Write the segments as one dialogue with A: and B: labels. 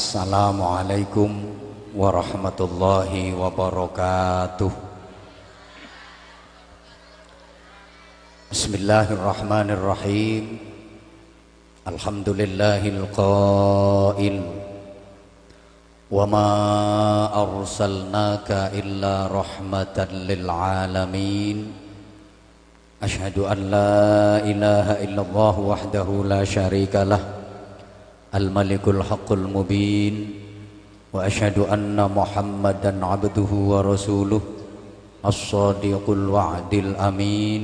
A: Assalamualaikum warahmatullahi wabarakatuh. Bismillahirrahmanirrahim. Alhamdulillahil qail. Wa ma arsalnaka illa rahmatan lil alamin. Ashhadu an la ilaha illallah wahdahu la syarika lah الملك الحق المبين وأشهد أن محمدا عبده ورسوله الصادق الوعد الأمين.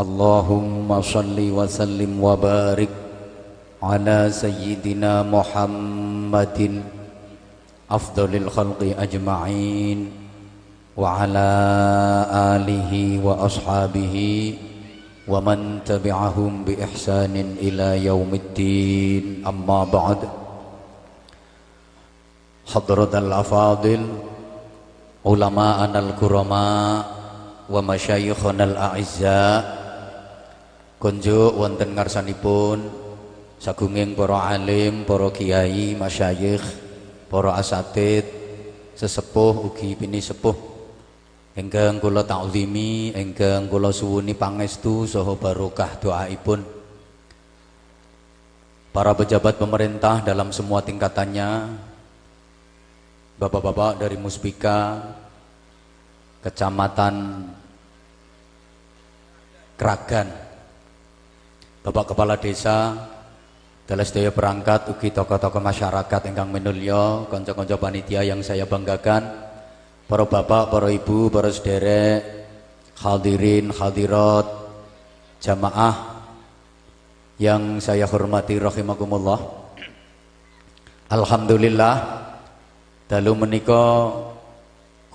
A: اللهم صل وسلم وبارك على سيدنا محمد أفضل الخلق أجمعين وعلى آله وأصحابه ومن تبعهم بإحسان إلى يوم الدين أما بعد حضرة الأفاضل علماءنا الكرماء ومشايخنا الأعزاء kunjuk wonten ngarsanipun sagunging para alim, para kiai, masyayikh, para asatid, sesepuh ugi pini sepuh Engkang kula ta'zimi, engkang kula suwuni pangestu saha barokah doaipun. Para pejabat pemerintah dalam semua tingkatannya, Bapak-bapak dari Muspika, Kecamatan Kragan, Bapak Kepala Desa, dalam sedaya perangkat ugi tokoh-tokoh masyarakat ingkang minulya, kanca-kanca panitia yang saya banggakan, para bapak, para ibu, para sederek, hadirin, hadirat, jamaah yang saya hormati rahimakumullah. Alhamdulillah dalu menika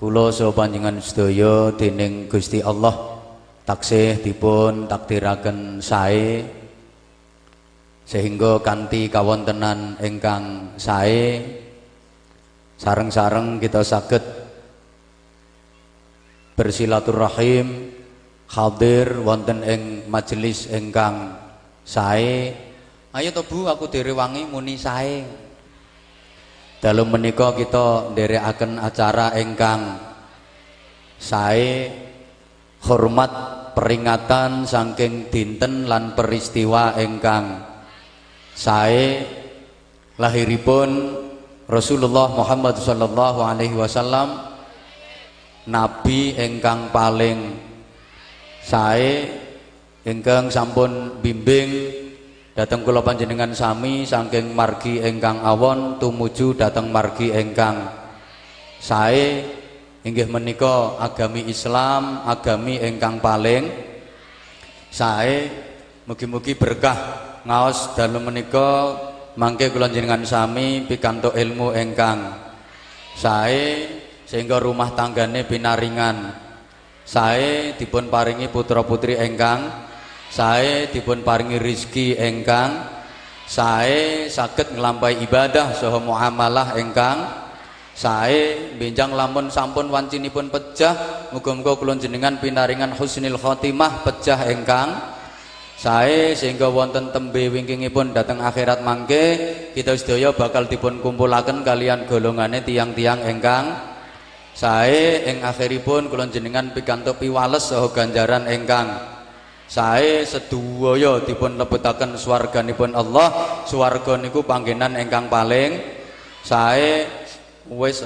A: kula saha panjenengan sedaya dening Gusti Allah taksih dipun takdiraken sae sehingga kanthi kawontenan ingkang sae sareng-sareng kita saged bersilaturahim hadir wonten ing majelis ingkang sae. Ayo to Bu aku direwangi muni sae. Dalu menika kita nderekaken acara ingkang sae hormat peringatan saking dinten lan peristiwa ingkang sae. Lahiripun Rasulullah Muhammad sallallahu alaihi wasallam nabi ingkang paling sae ingkang sampun bimbing dateng kula panjenengan sami saking margi ingkang awon tumuju dateng margi ingkang sae. Inggih menika agami Islam agami ingkang paling sae. Mugi-mugi berkah ngaos dalu menika mangke kula panjenengan sami pikantuk ilmu ingkang sae sehingga rumah tanggane binaringan sae dipun paringi putra putri engkang. Sae dipun paringi rizki engkang. Sae saged ngelampai ibadah saha muamalah engkang. Sae benjang lamun sampun wancinipun pecah muga-muga kula jenengan pinaringan husnul khotimah pecah engkang. Sae sehingga wonten tembe wingkingipun dateng akhirat mangke kita sedaya bakal dipun kumpulaken kalian golongane tiang-tiang engkang sae ing akhiripun kula jenengan pikantuk piwales saha ganjaran ingkang. Sae sedaya dipun lebetaken swarganipun Allah swarga niku panggenan ingkang paling. Sae wis.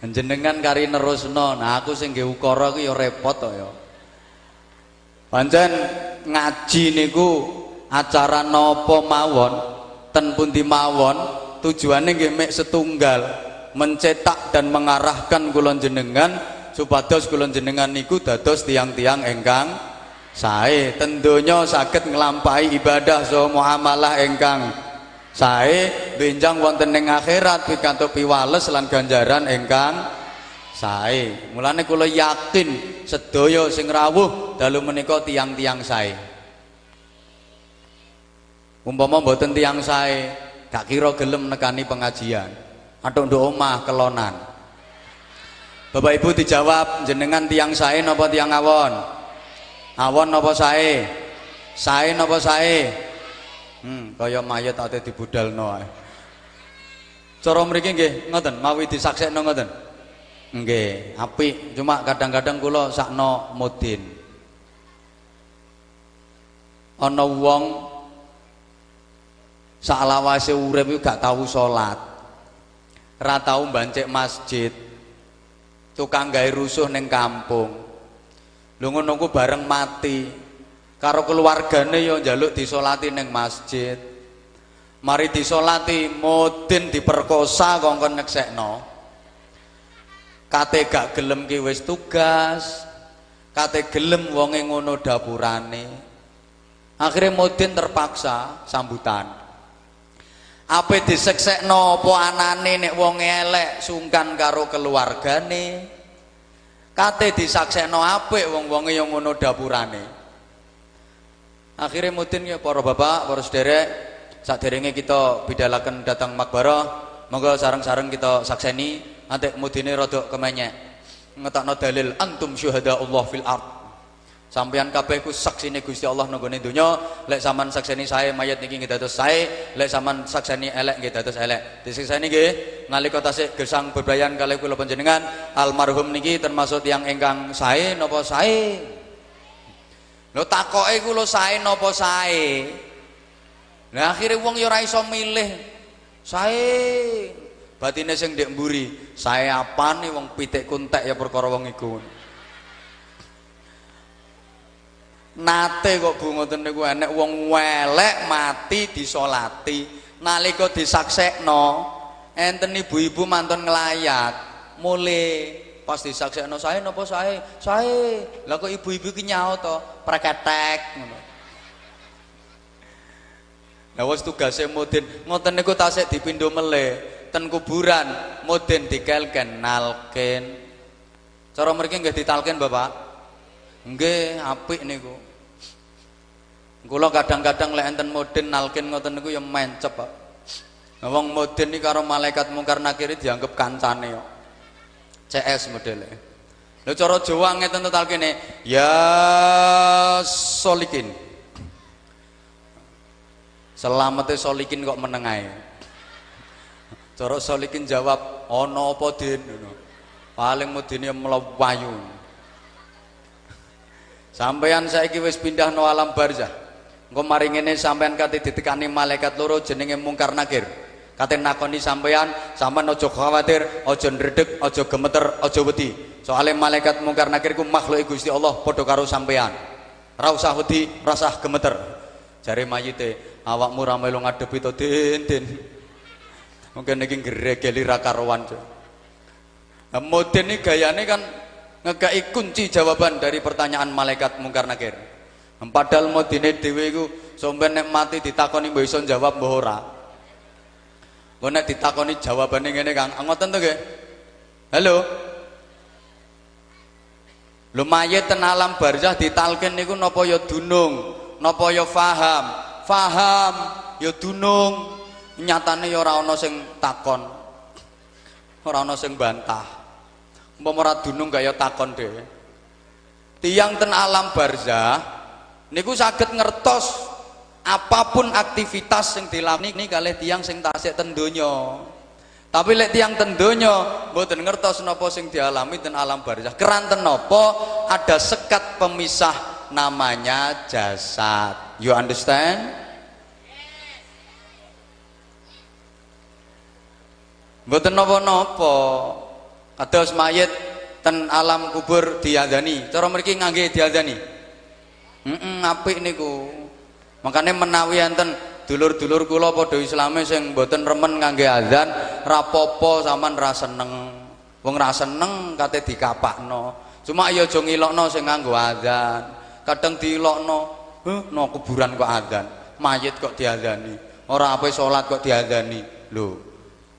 A: Jenengan kari nerusno nah aku sing nggih ukara ya repot to ya. Pancen ngaji niku acara napa mawon ten pundi mawon tujuane nggih mek setunggal mencetak dan mengarahkan kulon jenengan supados kulon jenengan niku dados tiang-tiang engkang sae. Tentunya sakit ngelampai ibadah so muamalah engkang sae. Benjang wonten ing akhirat pikantuk piwales lan ganjaran engkang sae. Mulane kula yakin sedaya sing rawuh dalu menika tiang-tiang sae. Umpama mboten tiang sae gak kira gelem nekani pengajian atau nduk omah kelonan Bapak Ibu dijawab jenengan tiang sae napa tiang awon awon napa sae sae napa sae Hmm, kaya mayat ate dibudalno ae. Cara mriki nggih ngoten, mawi disaksekno ngoten. Nggih, apik. Cuma kadang-kadang kula sakno mudin. Ana wong saklawase urip gak tau salat. Ra tau masjid. Tukang gawe rusuh ning kampung. Lho ngono bareng mati. Karo keluargane ya njaluk disolati ning masjid. Mari disolati mudin diperkosa kongkon nyeksekno. Kate gak gelem ki wis tugas. Kate gelem wonge ngono dapurane. Akhirnya mudin terpaksa sambutan. Apa diseksekno apa anane nek wong elek sungkan karo keluargane. Kate disaksekno apik wong-wonge yang ngono dapurane. Akhirnya mudin ya para bapak, para sederek, saderenge kita bidalaken datang makbarah, monggo sareng-sareng kita sakseni nanti mudine rada kemenyek. Ngetakno dalil antum syuhada Allah fil ard. Sampeyan kabeh ku saksine Gusti Allah nang gone donya, lek sampean sakseni sae mayat niki nggih dados sae, lek sampean sakseni elek nggih dados elek. Disikseni nggih nalika tasih gesang bebrayan kalih kula panjenengan, almarhum niki termasuk yang ingkang sae napa sae? Lho takoke ku lho sae napa sae? Lah akhire wong ya ora iso milih. Sae. Batine sing ndek mburi, sae apane wong pitik kuntek ya perkara wong iku. Nate kok Bu ngoten niku enek wong welek mati disolati. Nalika disaksekno, enten ibu-ibu mantun nglayat. Mule pas disaksekno sae napa sae? Sae. Lah kok ibu-ibu ki nyaut to, preketek ngono. Lah wis tugase mudin, ngoten niku tasik dipindho meleh ten kuburan, mudin dikelken nalken. Cara mriki nggih ditalken Bapak? Nggih, apik niku. Kula kadang-kadang lek enten mudin nalkin ngoten niku ya mencep, Pak. Wong mudin iki karo malaikat mungkar nakir dianggap kancane kok. CS modele. Lho cara Jawa ngeten to talkine, ya solikin. Selamete solikin kok meneng ae. Cara solikin jawab, ana apa din. Paling mudine mlewayu. Sampeyan saiki wis pindah no alam barzah. Engko mari ngene sampean kate ditekani malaikat loro jenenge mungkar nakir. Kate nakoni sampean, sampean aja khawatir, aja ndredeg, aja gemeter, aja wedi. Soale malaikat mungkar nakir ku makhluk Gusti Allah padha karo sampean. Ora usah wedi, ora usah gemeter. Jare mayite, awakmu ra melu ngadepi to, Din, Din. Mungkin iki gregeli ra karuan. Modin ini gayane kan ngekei kunci jawaban dari pertanyaan malaikat mungkar nakir. Padahal modine dhewe iku sampeyan nek mati ditakoni mbok iso jawab mbok ora. Kok nek ditakoni jawabane ngene Kang, ngoten to nggih? Halo. Lho mayit ten alam barzah ditalkin niku napa ya dunung, napa ya faham? Faham, ya dunung. Nyatane ya ora ana sing takon. Ora ana sing bantah. Umpama dunung kaya takon dhewe. Tiang ten alam barzah niku saged ngertos apa pun aktivitas yang dilakoni ini kalih tiang sing tasik ten donya. Tapi lek tiang ten donya mboten ngertos napa sing dialami ten alam barzah. Keranten napa ada sekat pemisah namanya jasad. You understand? Mboten napa-napa. Kados mayit ten alam kubur diadani. Cara mriki ngangge diadani. Heeh, apik niku. Makane menawi enten dulur-dulur kula padha islame sing mboten remen ngangge azan, rapopo sampean ra seneng. Wong ra seneng kate dikapakno. Cuma ya aja ngilokno sing nganggo azan. Kadang diilokno, "Huh, no kuburan kok azan. Mayit kok diazani. Ora ape salat kok diazani." Lho,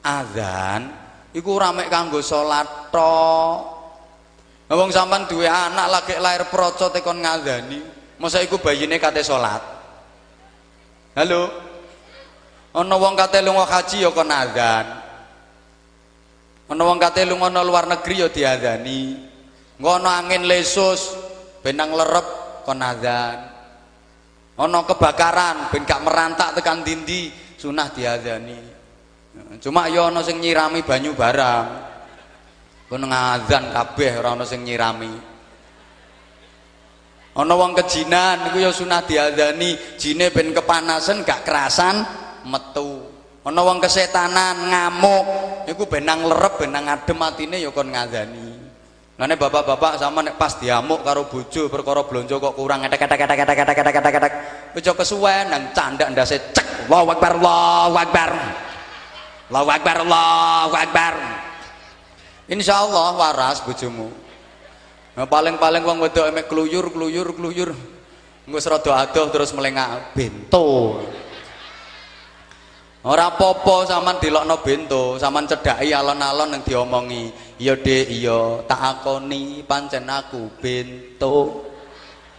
A: azan iku ora mek kanggo salat tok. Wong sampean duwe anak lagi lahir procot e kon ngazani, masa iku bayine kate salat. Halo. Ana wong kate lunga haji ya kon azan. Ana wong kate lunga luar negeri ya diazani. Ana angin lesus benang lerep kon ana kebakaran ben gak merantak tekan dindi sunah diadzani Cuma ya ana sing nyirami banyu barang. Kowe ngadzan kabeh ora ana sing nyirami. Ana wong kejinan iku ya sunah diadzani, jine ben kepanasan gak kerasan metu. Ana wong kesetanan ngamuk, iku ben nang lerep ben nang adem atine ya kon ngadzani. Nane bapak-bapak sama nek pas diamuk karo bojo perkara blonjo kok kata kata kata kata kata kata kata kata Ojo kesuwen nang candak ndase cek. Allahu akbar, Allahu akbar. Allahu Akbar Allahu Akbar. Insyaallah waras bojomu. Nah, paling-paling wong wedok emek kluyur kluyur kluyur. Engko serada adoh terus melengak bento. Ora apa-apa sampean dilokno bento, sampean cedhaki alon-alon yang diomongi. iya dek iya tak akoni pancen aku bento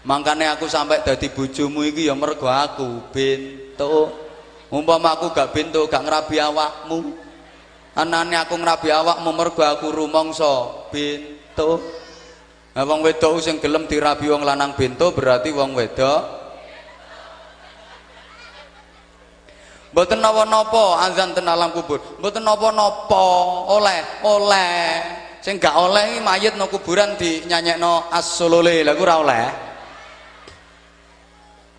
A: makane aku sampai dadi bojomu iki ya mergo aku bento umpama aku gak bento gak ngrabi awakmu anane aku ngrabi awakmu mergo aku rumangsa bento nah, wong wedok sing gelem dirabi wong lanang bento berarti wong wedok Mboten napa-napa azan ten alam kubur. Mboten napa-napa, oleh, oleh. Sing gak oleh mayit no kuburan dinyanyekno as-sulule. Lah ora oleh.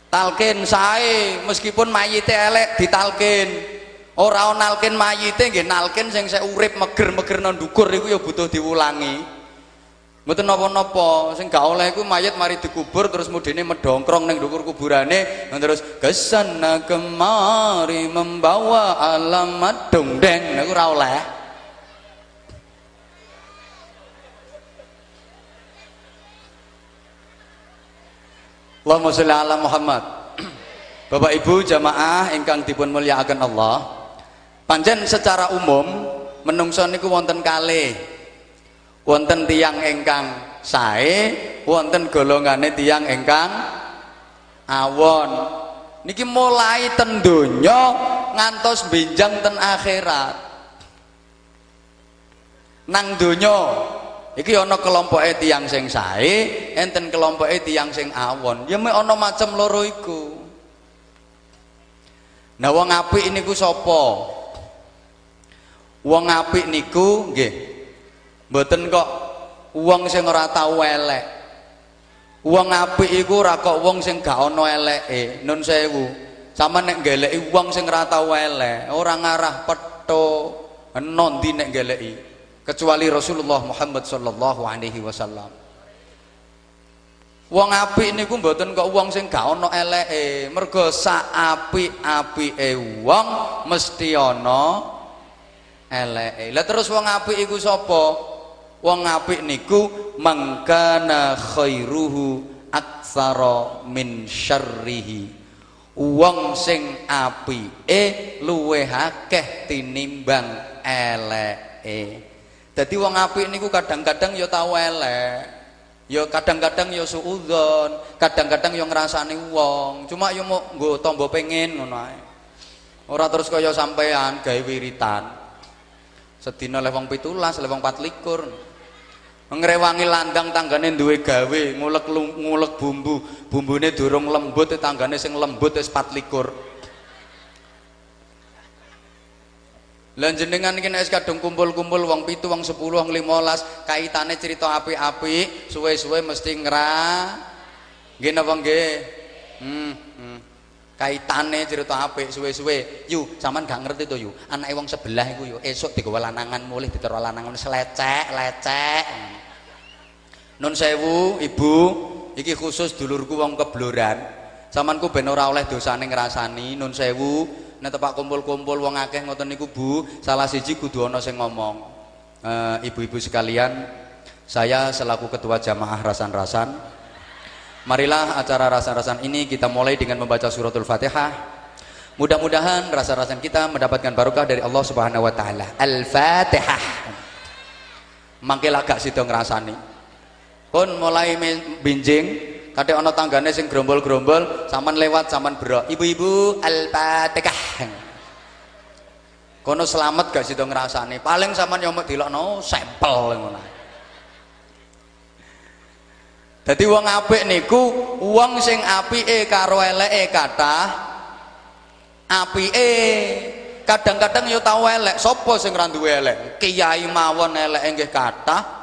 A: Talkin sae meskipun mayite elek ditalkin. Ora nalkin mayite nggih nalkin sing sek urip meger-meger nang ndukur iku ya butuh diulangi. Mboten napa-napa, sing gak oleh iku mayit mari dikubur terus mudine medongkrong ning dhuwur kuburane terus ke sana kemari membawa alamat dongdeng niku ora oleh. Allahumma sholli ala Muhammad. Bapak Ibu jamaah ingkang dipun mulyakaken Allah. Panjen secara umum menungso niku wonten kalih wonten tiang engkang sae wonten golongane tiang engkang awon niki mulai ten donya ngantos benjang ten akhirat nang donya iki ana kelompoke tiang sing sae enten kelompoke tiang sing awon ya mek ana macam loro iku nah wong apik niku sapa wong apik niku nggih Mboten kok wong sing ora tau elek. Wong apik iku ora kok wong sing gak ana eleke. Nun sewu. Sama nek geleki wong sing ora tau elek, ora ngarah petho enon ndi nek geleki. Kecuali Rasulullah Muhammad sallallahu alaihi wasallam. Wong apik niku mboten kok wong sing gak ana eleke. Mergo sak apik-apike wong mesti ana eleke. Lah terus wong apik iku sapa? wong apik niku mangkana khairuhu aksara min syarrihi wong sing apike luwih akeh tinimbang eleke dadi wong apik niku kadang-kadang ya tau elek. Ya kadang-kadang ya suudzon kadang-kadang ya ngrasani wong. Cuma ya mau nggo tombo pengen ngono ae. Ora terus kaya sampean gawe wiritan. Sedina lewong pitulas lewong patlikur. Ngrewangi landang tanggane duwe gawe ngulek ngulek bumbu. Bumbune durung lembut tanggane sing lembut wis 24 Lan jenengan iki nek kadung kumpul-kumpul wong pitu, wong 10, wong 15, kaitane cerita apik-apik, suwe-suwe mesti ngra. Nggih napa nggih? Hmm, hmm. Kaitane cerita apik suwe-suwe. Yu, sampean gak ngerti to yu. Anake wong sebelah iku yu, esuk digawa lanangan mulih ditero lanangan selecek, lecek. Nun sewu, Ibu, iki khusus dulurku wong kebloran. Samanku ben ora oleh dosane ngrasani nun sewu, nek tepak kumpul-kumpul wong akeh ngoten niku Bu, salah siji kudu ana sing ngomong. Eh, ibu-ibu sekalian, saya selaku ketua jamaah rasan-rasan Marilah acara rasan-rasan ini kita mulai dengan membaca suratul Fatihah. Mudah-mudahan rasa-rasan kita mendapatkan barokah dari Allah Subhanahu wa taala. Al-Fatihah. Mangkel agak sido ngrasani pun mulai binjing kate ana tanggane sing grombol-grombol saman lewat saman bro ibu-ibu al-fatihah. Kono selamat gak sido ngrasani? Paling saman nyomot dilokno sampel ngono. Dadi wong apik niku wong sing apike karo eleke kathah apike kadang-kadang yo tau elek. Sapa sing ra duwe elek? Kiai mawon elek nggih kathah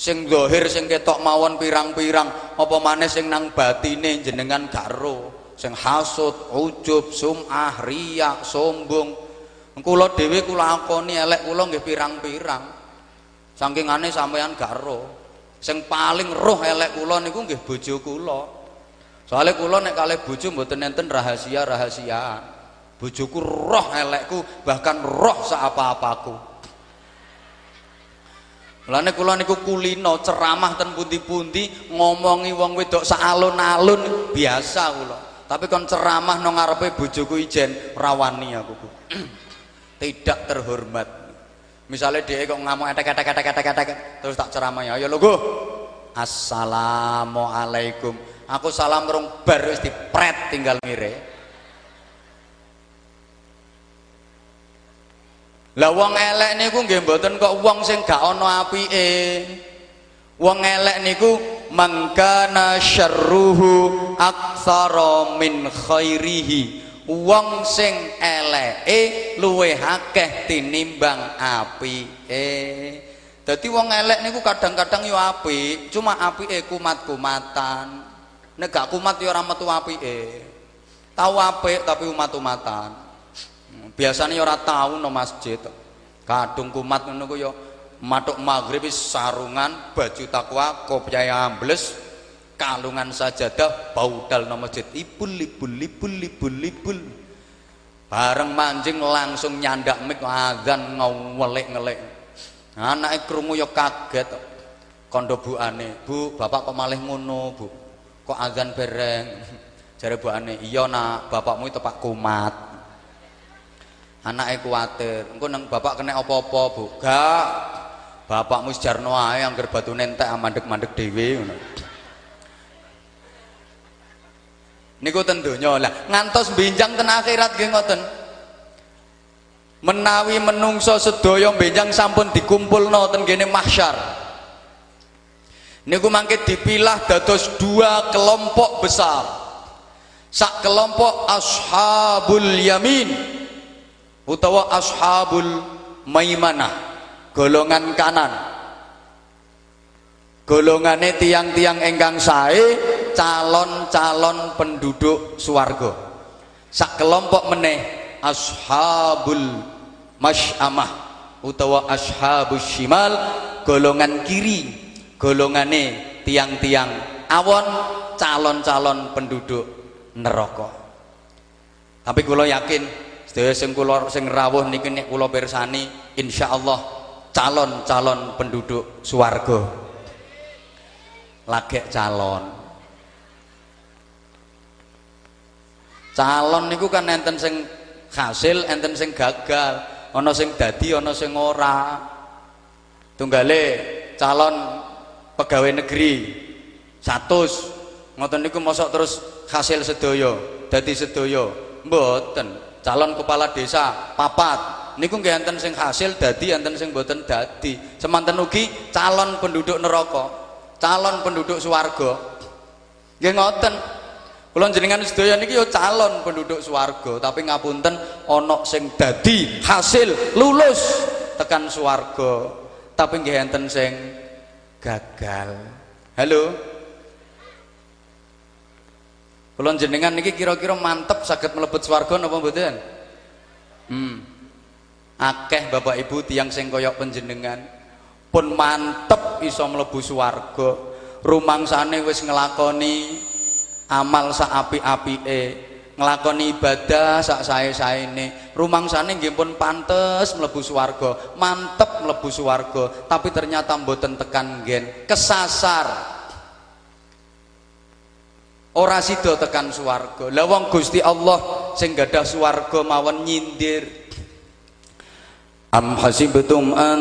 A: sing zahir sing ketok mawon pirang-pirang. Apa maneh sing nang batine jenengan garo? Sing hasud ujub sum'ah riak sombong. Kula dhewe kula akoni elek kula nggih pirang-pirang. Sangkingane sampean garo. Sing paling roh elek kula niku nggih bojo kula. Soalnya kula nek kalih bojo mboten enten rahasia-rahasiaan. Bojoku roh elekku bahkan roh seapa-apaku Mulane kula niku kulino ceramah ten pundi-pundi ngomongi wong wedok saalun-alun biasa kula. Tapi kon ceramah nang bojoku ijen rawani aku. Tidak terhormat. Misalnya dia kok ngamuk etek etek etek etek etek terus tak ceramah ya, ayo lho Assalamualaikum. Aku salam rong bar wis dipret tinggal ngire. Lah wong elek niku nggih mboten kok wong sing gak ana apike. Wong elek niku mangkana syarruhu aktsara min khairihi. Wong sing eleke luwih akeh tinimbang apike. Dadi wong elek niku kadang-kadang yo apik, cuma apike kumat-kumatan. Nek gak kumat yo ora metu apike. Tahu apik tapi umat-umatan biasanya ora tahu no masjid. Kadung kumat ngono ku ya matuk maghrib sarungan baju takwa kopiah ambles kalungan sajadah baudal no masjid. Ibul ibul ibul ibul ibul. Bareng mancing langsung nyandak mik azan ngawelek ngelek anake krungu ya kaget. Kondo bu ane bu bapak kok malih ngono bu? Kok azan bereng? Jare bu ane iya nak bapakmu itu pak kumat anaknya kuatir engko nang bapak kena apa-apa bu? Gak. Bapakmu sejarno ae angger batu nentek mandek-mandek dhewe ngono. Niku ten ngantos benjang ten akhirat nggih ngoten. Menawi menungso sedaya benjang sampun dikumpulno ten kene mahsyar. Niku mangke dipilah dados dua kelompok besar. Sak kelompok ashabul yamin utawa ashabul maimanah golongan kanan. Golongane tiang-tiang engkang sae calon-calon penduduk swarga. Sak kelompok meneh ashabul masyamah utawa ashabus shimal golongan kiri golongane tiang-tiang awon calon-calon penduduk neraka. Tapi kalau yakin Sedaya sing kula sing rawuh niki nek kula pirsani insyaallah calon-calon penduduk swarga. Lagek calon. Calon niku kan enten sing hasil, enten sing gagal, ana sing dadi, ana sing ora. Tunggale calon pegawai negeri 100 ngoten niku mosok terus hasil sedaya, dadi sedaya. Mboten calon kepala desa papat. Niku nggih enten sing hasil dadi enten sing boten dadi. Semanten ugi calon penduduk neraka calon penduduk swarga. Nggih ngoten. Kula jenengan sedaya niki yo calon penduduk swarga tapi ngapunten ana sing dadi hasil lulus tekan swarga. Tapi nggih enten sing gagal. Halo Kulon jenengan niki kira-kira mantep sakit melebet swarga napa mboten? Hmm. Akeh Bapak Ibu tiang sing koyok penjenengan pun mantep iso mlebu swarga. Rumangsane wis nglakoni amal sak apik-apike, nglakoni ibadah sak sae-saene. Rumangsane nggih pun pantes mlebu swarga, mantep mlebu swarga, tapi ternyata mboten tekan gen, kesasar ora sida tekan swarga. Lah wong Gusti Allah sing gadah swarga mawon nyindir. Am hasibtum an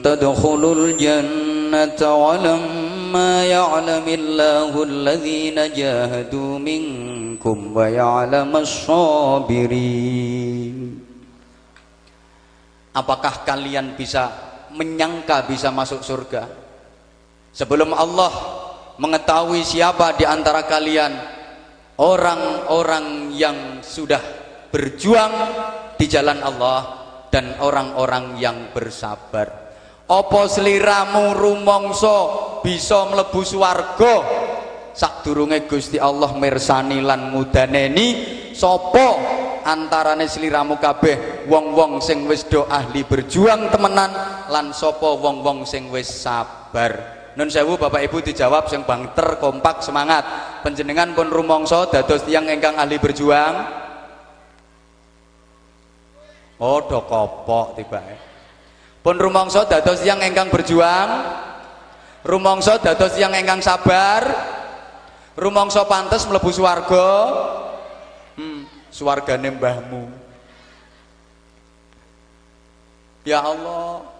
A: tadkhulul jannata walamma ya'lamillahu alladhina jahadu minkum wa sabirin apakah kalian bisa menyangka bisa masuk surga? Sebelum Allah mengetahui siapa di antara kalian orang-orang yang sudah berjuang di jalan Allah dan orang-orang yang bersabar. Apa seliramu rumongso bisa mlebu swarga sadurunge Gusti Allah mirsani lan ngudaneni sapa antarane sliramu kabeh wong-wong sing wis do ahli berjuang temenan lan sapa wong-wong sing wis sabar Nun sewu Bapak Ibu dijawab sing bangter kompak semangat. Penjenengan pun rumongso dados tiang ingkang ahli berjuang. Oh do kopok tiba pun rumongso dados tiang ingkang berjuang. Rumongso dados tiang ingkang sabar. Rumongso pantes mlebu swarga. Hmm, swargane mbahmu. Ya Allah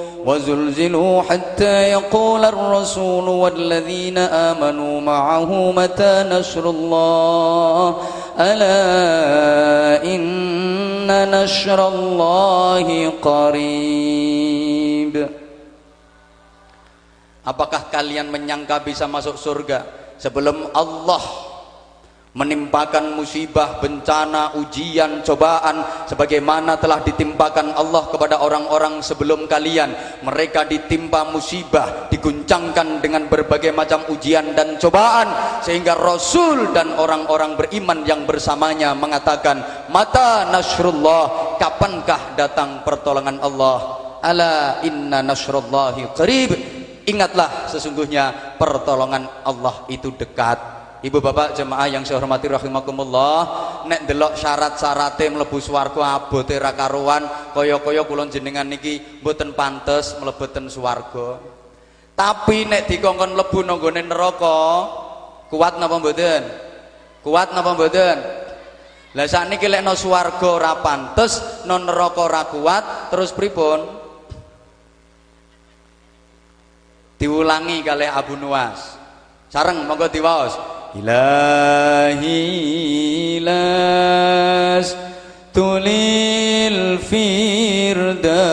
A: وزلزلوا حتى يقول الرسول والذين آمنوا معه متى نشر الله؟ ألا إن نشر الله قريب. Apakah kalian menyangka bisa masuk surga sebelum Allah menimpakan musibah, bencana, ujian, cobaan sebagaimana telah ditimpakan Allah kepada orang-orang sebelum kalian. Mereka ditimpa musibah, diguncangkan dengan berbagai macam ujian dan cobaan sehingga Rasul dan orang-orang beriman yang bersamanya mengatakan, "Mata nasrullah, kapankah datang pertolongan Allah?" Ala inna nasrullahi qarib. Ingatlah sesungguhnya pertolongan Allah itu dekat. Ibu bapak jemaah yang saya hormati rahimakumullah nek delok syarat-syarate mlebu swarga abote ra karuan kaya-kaya kula jenengan niki mboten pantes mlebeten swarga. Tapi nek dikongkon mlebu nanggone neraka kuat napa mboten? Kuat napa mboten? Lah sakniki lek no swarga ora pantes, no neraka kuat, terus pripun? Diulangi kali Abu Nuwas. Sareng monggo diwaos ilahi las tulil firdaus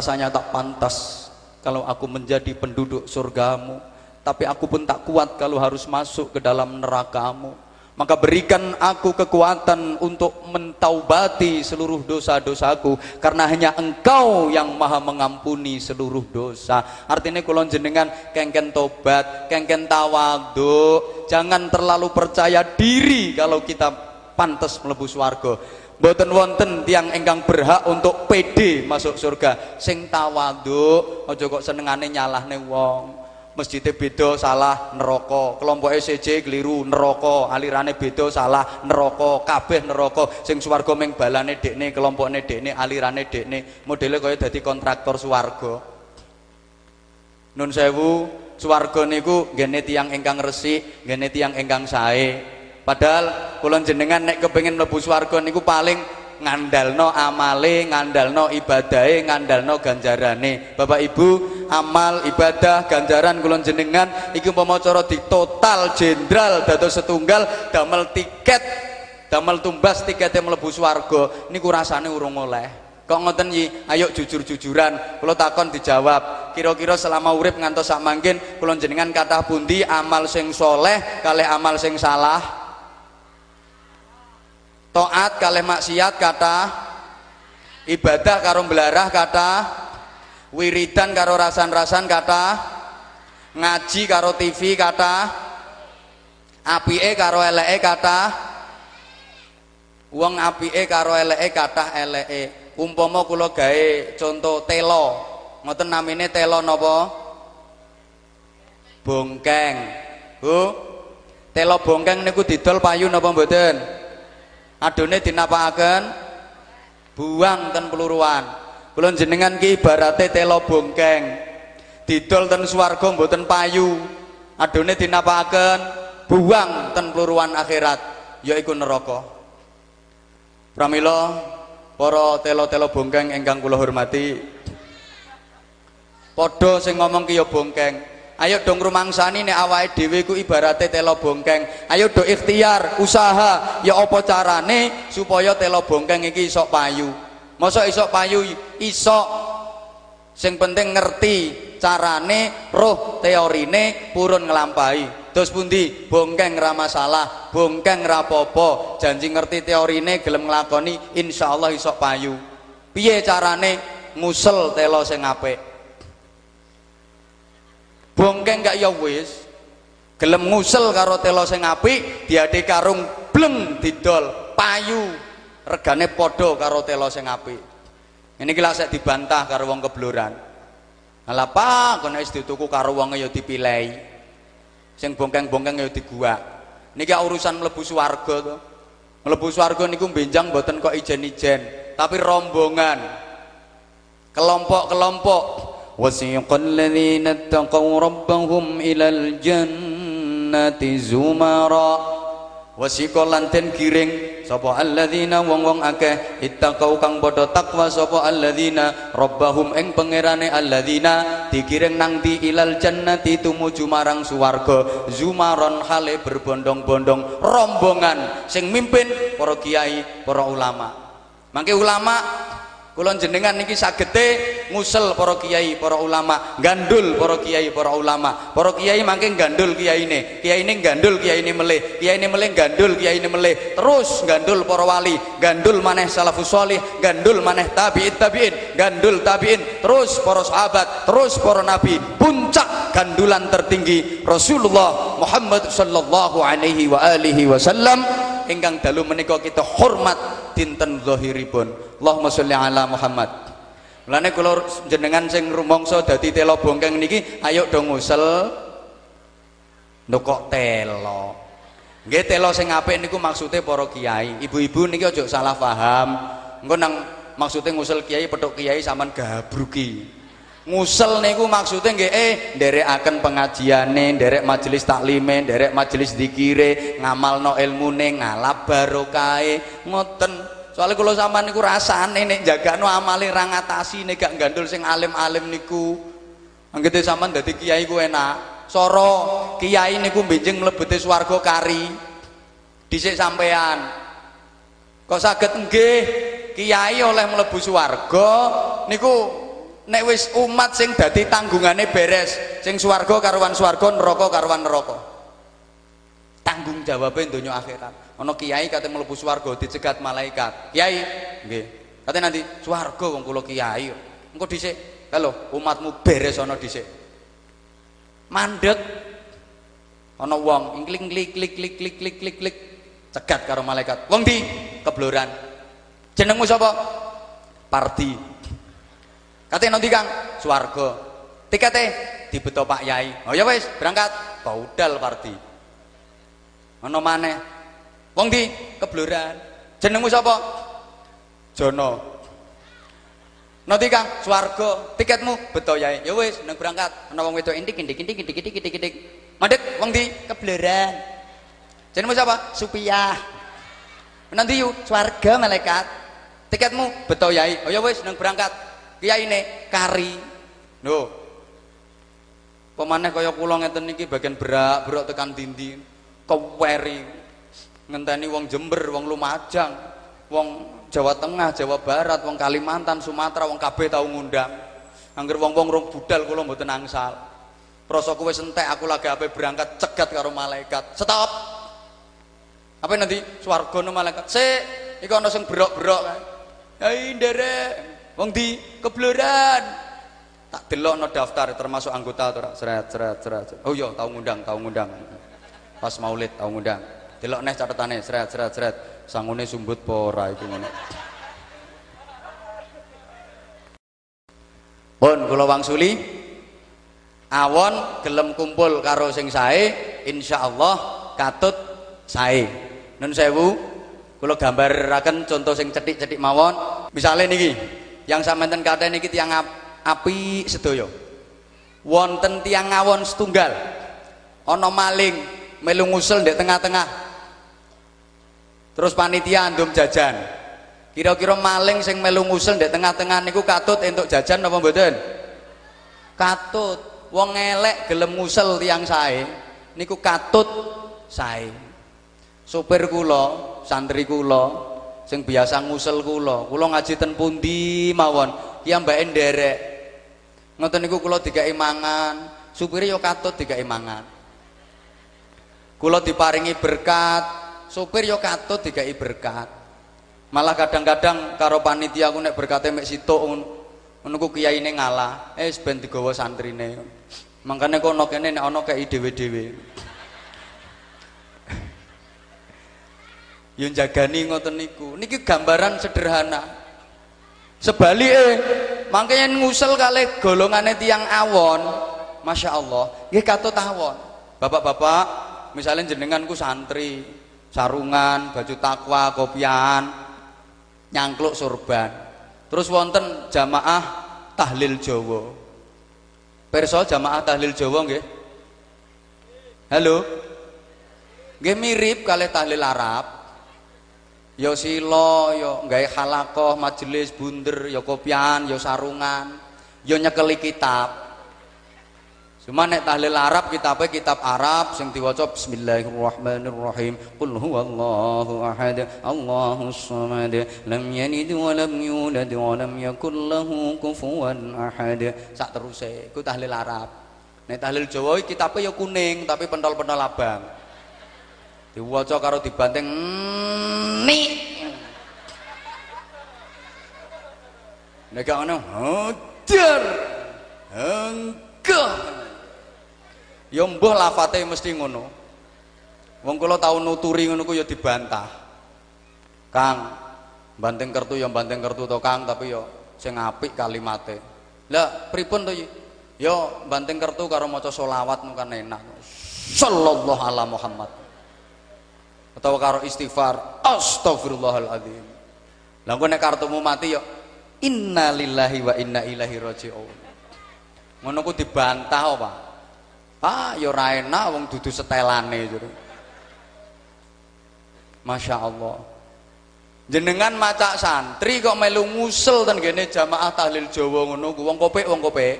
A: rasanya tak pantas kalau aku menjadi penduduk surgamu. Tapi aku pun tak kuat kalau harus masuk ke dalam nerakamu. Maka berikan aku kekuatan untuk mentaubati seluruh dosa-dosaku karena hanya engkau yang maha mengampuni seluruh dosa. Artinya kulon jenengan kengken tobat kengken tawadu jangan terlalu percaya diri kalau kita pantas melebus warga Mboten wonten tiang engkang berhak untuk PD masuk surga. Sing tawadhu, aja kok senengane nyalahne wong. Masjidnya beda salah neraka, kelompok SCJ keliru neraka, alirane beda salah neraka, kabeh neraka. Sing swarga ming balane dekne, kelompokne dekne, alirane dekne. Modele kaya dadi kontraktor swarga. Nun sewu, swarga niku ngene tiang engkang resik, ngene tiang engkang sae. Padahal kula jenengan nek kepengin mlebu swarga niku paling ngandalno amale, ngandalno ibadahe, ngandalno ganjarane. Bapak Ibu, amal, ibadah, ganjaran kula jenengan iki umpama cara ditotal jenderal dados setunggal damel tiket, damel tumbas tiketnya mlebu swarga niku rasane urung oleh. Kok ngoten ayo jujur-jujuran. Kula takon dijawab. Kira-kira selama urip ngantos sak mangkin kula jenengan kathah pundi amal sing soleh kalih amal sing salah? Taat kalih maksiat kata ibadah karo belarah kata wiridan karo rasan-rasan kata ngaji karo TV kata apike karo eleke kata wong apike karo eleke kata eleke. Umpama kula gawe contoh telo ngoten namine telo napa? Bongkeng. Bu telo bongkeng niku didol payu napa mboten adone dinapakaken? Buang ten peluruan. Kula jenengan ki ibarate telo bongkeng. Didol ten swarga mboten payu. Adone dinapakaken? Buang ten peluruan akhirat yaiku neraka. Pramila para telo-telo bongkeng ingkang kula hormati padha sing ngomong ki ya bongkeng ayo dong rumangsani nek awake dhewe ku ibarate telo bongkeng. Ayo do ikhtiar usaha. Ya apa carane supaya telo bongkeng iki iso payu? Masa iso payu iso sing penting ngerti carane roh teorine purun nglampahi. Terus pundi? Bongkeng ra masalah bongkeng ra janji ngerti teorine gelem nglakoni insyaallah iso payu. Piye carane? Ngusel telo sing apik bongkeng gak ya wis. Gelem ngusel karo telo sing apik diade karung bleng didol payu. Regane padha karo telo sing apik. Ini kira saya dibantah karo wong kebloran. Ala pak kena wis dituku karo wong ya dipilih sing bongkeng-bongkeng ya digua niki urusan mlebu swarga to? Mlebu swarga niku benjang mboten kok ijen-ijen tapi rombongan. Kelompok-kelompok وسيق الذين اتقوا ربهم إلى الجنة زمرا wasiko lanten giring sapa alladzina wong-wong akeh ittaqau kang padha takwa sapa alladzina rabbahum ing pangerane alladzina digiring nang di ilal jannati tumuju marang suwarga zumaron hale berbondong-bondong rombongan sing mimpin para kiai para ulama mangke ulama Kulon jenengan niki sagete ngusel para kiai, para ulama, gandul para kiai, para ulama. Para kiai mangke gandul kiyaine, kiyaine gandul kiyaine melih, kiyaine melih gandul kiyaine melih. Terus gandul para wali, gandul maneh salafus gandul maneh tabi'in tabi'in, gandul tabi'in, terus para sahabat, terus para nabi. Puncak gandulan tertinggi Rasulullah Muhammad sallallahu alaihi wa alihi wasallam ingkang dalu menika kita hormat dinten zahiripun Allahumma sholli ala Muhammad. Mulane kula jenengan sing rumangsa dadi telo bongkeng niki ayo dong ngusel. Ndokok telo? Nggih telo sing apik niku maksude para kiai. Ibu-ibu niki aja salah paham. Engko nang maksude ngusel kiai petuk kiai sampean gabruki. Ngusel niku maksudnya nggih eh nderekaken pengajiane nderek majelis taklime nderek majelis dikire ngamalno ilmune ngalap barokahe ngoten soalnya kalau sampean niku rasane nek jagano amale ra ngatasi nek gak gandul sing alim-alim niku. Anggete sampean dadi kiai ku enak. Soro kiai niku benjing mlebete swarga kari. Dhisik sampean. Kok saged nggih? Kiai oleh mlebu swarga niku nek wis umat sing dadi tanggungane beres sing swarga karuan swarga neraka karuan neraka. Tanggung jawabnya donya akhirat Ono kiai kata mlebu swargo dicegat malaikat. Kiai, nggih. kata nanti swargo wong kula kiai. Engko dhisik. kalau umatmu beres ono dhisik. Mandek ono wong ingkling klik klik klik klik klik klik klik cegat karo malaikat. Wong di kebloran. Jenengmu sapa? party kata nanti Kang, swarga. Tikete dibeto Pak Yai. Oh ya wes berangkat. Baudal party, ono maneh Wong di kebluran. Jenengmu sapa? Jono. Nanti Kang. Tiketmu beto Yai. Ya wis, nang berangkat. Ono wong wedok indik indik indik indik indik indik indik. Mandek wong di kebluran. Jenengmu siapa? Supiah. Nanti yuk swarga malaikat. Tiketmu beto Yai. Oh ya wis, nang berangkat kiai ini kari no pemanah kaya kula ngeten bagian berak berak tekan dinding keweri ngenteni wong Jember wong Lumajang wong Jawa Tengah Jawa Barat wong Kalimantan Sumatera wong kabeh tau ngundang. Angger wong-wong rong budal kula mboten angsal. Rasa kowe entek aku lagi ape berangkat cegat karo malaikat. Stop! Apa nanti swarga malaikat? Se iku ana sing berok-berok hai nderek wong di kebloran tak delokno daftar termasuk anggota ora seret seret seret. Oh iya tau ngundang tau ngundang. Pas maulid tau ngundang delok neh catetane seret seret seret sangune sumbut po ora iku ngono Pun kula wangsuli awon gelem kumpul karo sing sae insyaallah katut sae. Nun sewu kula gambaraken contoh sing cetik-cetik mawon. Misalnya niki yang sampeyan kata niki tiang api sedaya. Wonten tiang ngawon setunggal. Ana maling melu ngusul ndek tengah-tengah terus panitia andum jajan. Kira-kira maling sing melu ngusul ndek tengah-tengah niku katut entuk jajan apa mboten? Katut. Wong elek gelem ngusul tiang sae niku katut sae. Sopir kula santri kula sing biasa ngusul kula kula ngaji ten pundi mawon? Ki mbake nderek. Ngoten niku kula digawe mangan. Supire ya katut digawe mangan. Kula diparingi berkat supir ya katut digawe berkat. Malah kadang-kadang karo panitia aku nek berkate mek situk ngono ku kiyaine ngalah eh ben digawa santrine. Makane kono kene nek ana kei dhewe-dhewe. Yang jagani ngoten niku. Niki gambaran sederhana. Sebalike makanya ngusel kali golongannya tiang awon Masya Allah nggih katut awon. Bapak-bapak misalnya jenenganku santri sarungan baju takwa kopian nyangkluk surban terus wonten jamaah tahlil Jawa. Perso jamaah tahlil Jawa nggih? Halo? Nggih mirip kali tahlil Arab. Ya sila ya gawe halakoh majelis bunder ya kopian ya sarungan ya nyekeli kitab Cuma nek tahlil Arab kitabnya kitab Arab sing diwaca Bismillahirrahmanirrahim. Qul huwallahu ahad Allahus samad. Lam yalid wa lam yulad wa lam yakul lahu kufuwan ahad. Sak teruse iku tahlil Arab. Nek tahlil Jawa kitabnya ya kuning tapi pentol-pentol abang. Diwaca karo dibanting ni. Nek ngono hajar. Engkah ya mbuh lafate mesti ngono. Wong kula tau nuturi ngono ku ya dibantah. Kang banting kertu ya banting kertu to Kang tapi ya sing apik kalimate. Lah pripun to ya banting kertu karo maca selawat kan enak. Sallallahu ala Muhammad. Atau karo istighfar. Astagfirullahaladzim lah nek kartumu mati ya inna lillahi wa inna ilaihi raji'un. Ngono ku dibantah apa ah ya ora enak wong dudu setelane jare. Masya Allah. Jenengan maca santri kok melu ngusul ten gene jamaah tahlil Jawa ngono ku. Wong kopek wong kopek.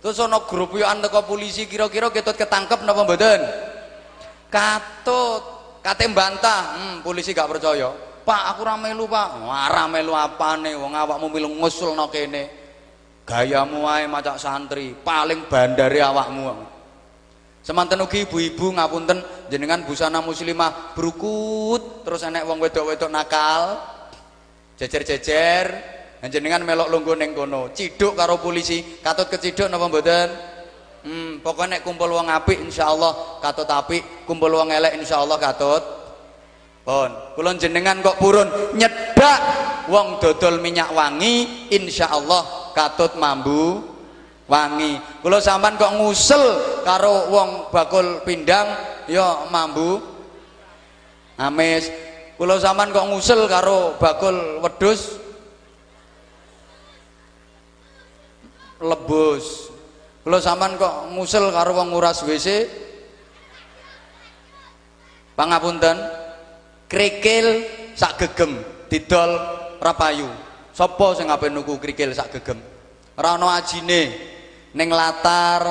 A: Terus ana grup yo teko polisi kira-kira ketut ketangkep napa mboten? Katut kate bantah hmm, polisi gak percaya. Pak aku ramelu pak. Wah melu apane? Wong awakmu milu ngusulno kene. Gayamu wae macak santri. Paling bandare awakmu semanten ugi ibu-ibu ngapunten jenengan busana muslimah berukut terus enek wong wedok-wedok nakal jejer-jejer jenengan melok lungguh ning kono. Ciduk karo polisi. Katut keciduk napa mboten? Hmm, pokoknya nek kumpul wong apik insyaallah katut apik, kumpul wong elek insyaallah katut. Pun. Kula jenengan kok purun nyedak wong dodol minyak wangi insyaallah katut mambu wangi. Kula sampean kok ngusel karo wong bakul pindang ya mambu. Amis. Kula sampean kok ngusel karo bakul wedhus. Lebus. Kalau sampean kok ngusul karo wong nguras WC pangapunten. Krikil sak gegem didol rapayu. Sapa sing ape nuku krikil sak gegem? Ajine ning latar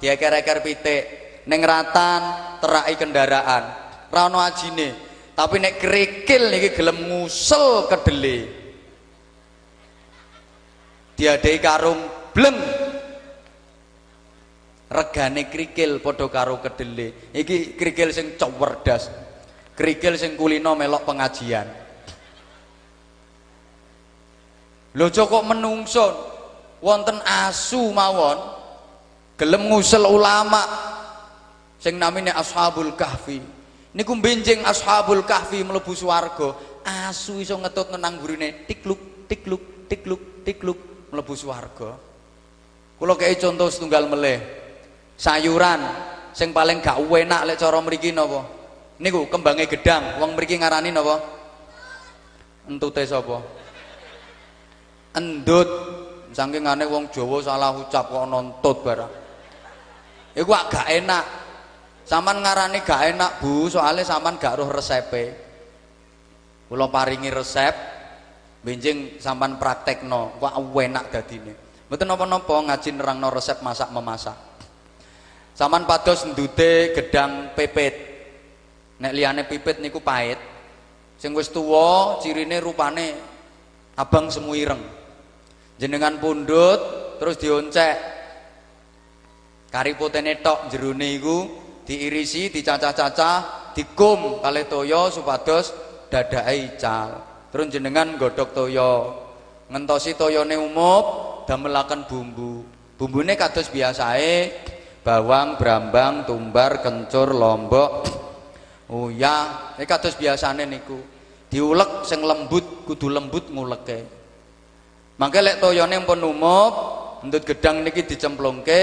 A: dieker-eker pitik. Ning ratan teraki kendaraan. Ora ana ajine. Tapi nek krikil niki gelem ngusul kedele. Diadai karung bleng regane krikil padha karo kedele. Iki krikil sing cowerdas. Krikil sing kulino melok pengajian. Lho kok menungso wonten asu mawon gelem ngusel ulama sing namine ashabul kahfi. Niku benjing ashabul kahfi mlebu swarga asu iso ngetut nang gurine tikluk tikluk tikluk tikluk mlebu swarga. Kula kei contoh setunggal meleh. Sayuran sing paling gak enak lek cara mriki napa? Niku kembange gedang wong mriki ngarani napa? Entute sapa? Endut saking aneh wong Jawa salah ucap kok nontut barang iku gak enak Saman ngarani gak enak bu, soalnya saman gak roh resepe. Kula paringi resep, benjing saman praktekno, kok enak dadine. Mboten napa-napa ngaji nerangno resep masak memasak. Saman pados ndute gedang pipit. Nek liyane pipit niku pahit. Sing wis tuwa cirine rupane abang semu ireng. Jenengan pundut terus dioncek. Kari putene tok jerone iku diirisi dicacah-cacah dikum kalih toya supados dadake ical terus jenengan godhog toya. Ngentosi toyone umup damelaken bumbu. Bumbune kados biasae bawang brambang tumbar kencur lombok uyah. Iki kados biasane niku. Diulek sing lembut kudu lembut nguleke mangke lek toyone pun umup ndut gedang niki dicemplungke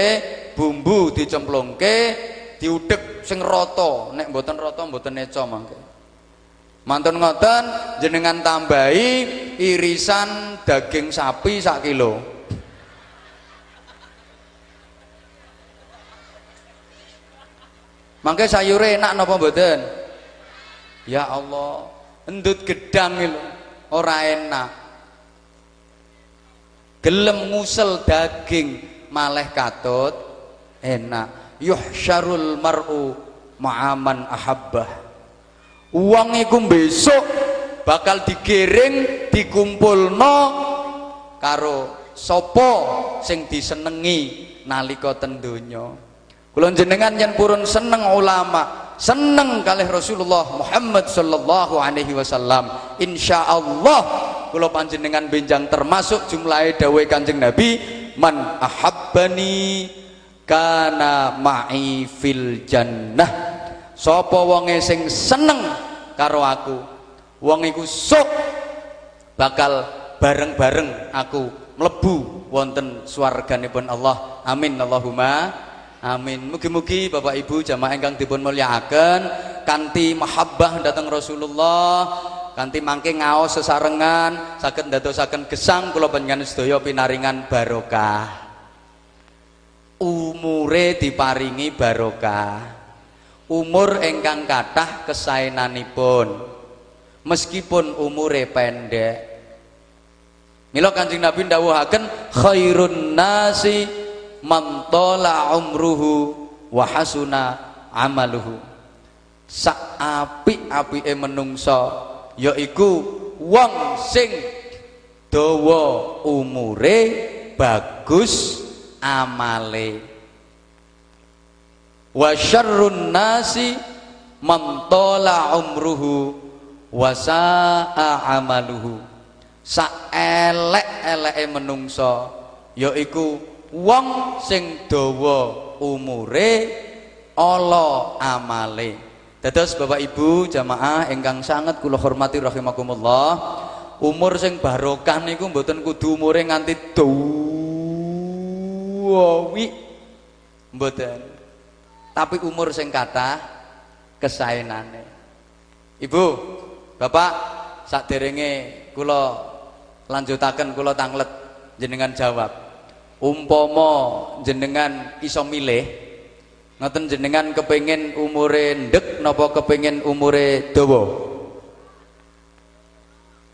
A: bumbu dicemplungke diudek sing rata. Nek mboten rata mboten eca mangke. Mantun ngoten jenengan tambahi irisan daging sapi sak kilo. Mangke sayure enak napa mboten? Ya Allah endut gedang lho ora enak gelem ngusel daging maleh katut enak. Yuhsyarul mar'u ma'aman ahabbah. Uang iku besok bakal digiring dikumpulno karo sopo sing disenengi nalika ten donya. Kula jenengan yen purun seneng ulama seneng kalih Rasulullah Muhammad sallallahu alaihi wasallam insyaallah kula panjenengan benjang termasuk jumlahe dawuh Kanjeng Nabi man ahabbani kana ma'i fil jannah. Sapa wonge sing seneng karo aku? Wong iku sok bakal bareng-bareng aku mlebu wonten swarganipun Allah. Amin. Allahumma amin. Mugi-mugi Bapak Ibu jamaah ingkang dipun mulyakaken kanthi mahabbah dhateng Rasulullah kanthi mangke ngaos sesarengan saged ndadosaken gesang kula panjenengan sedaya pinaringan barokah. Umure diparingi barokah. Umur ingkang kathah kesaenanipun. Meskipun umure pendek. Mila Kanjeng Nabi dawuhaken khairun nasi man umruhu wa hasuna amaluhu. Sak apik-apike menungsa yaiku wong sing dawa umure bagus amale. Wa syarrun nasi man umruhu wa sa'a amaluhu. Sa elek-eleke menungsa yaiku wong sing dawa umure ala amale dados Bapak Ibu jamaah ingkang sangat kula hormati rahimakumullah umur sing barokah niku mboten kudu umure nganti dawa wi. Mboten. Tapi umur sing kathah kesaenane. Ibu Bapak saderenge kula lanjutaken kula tanglet jenengan jawab. Umpama jenengan iso milih ngoten jenengan kepengin umure ndek napa kepengin umure dawa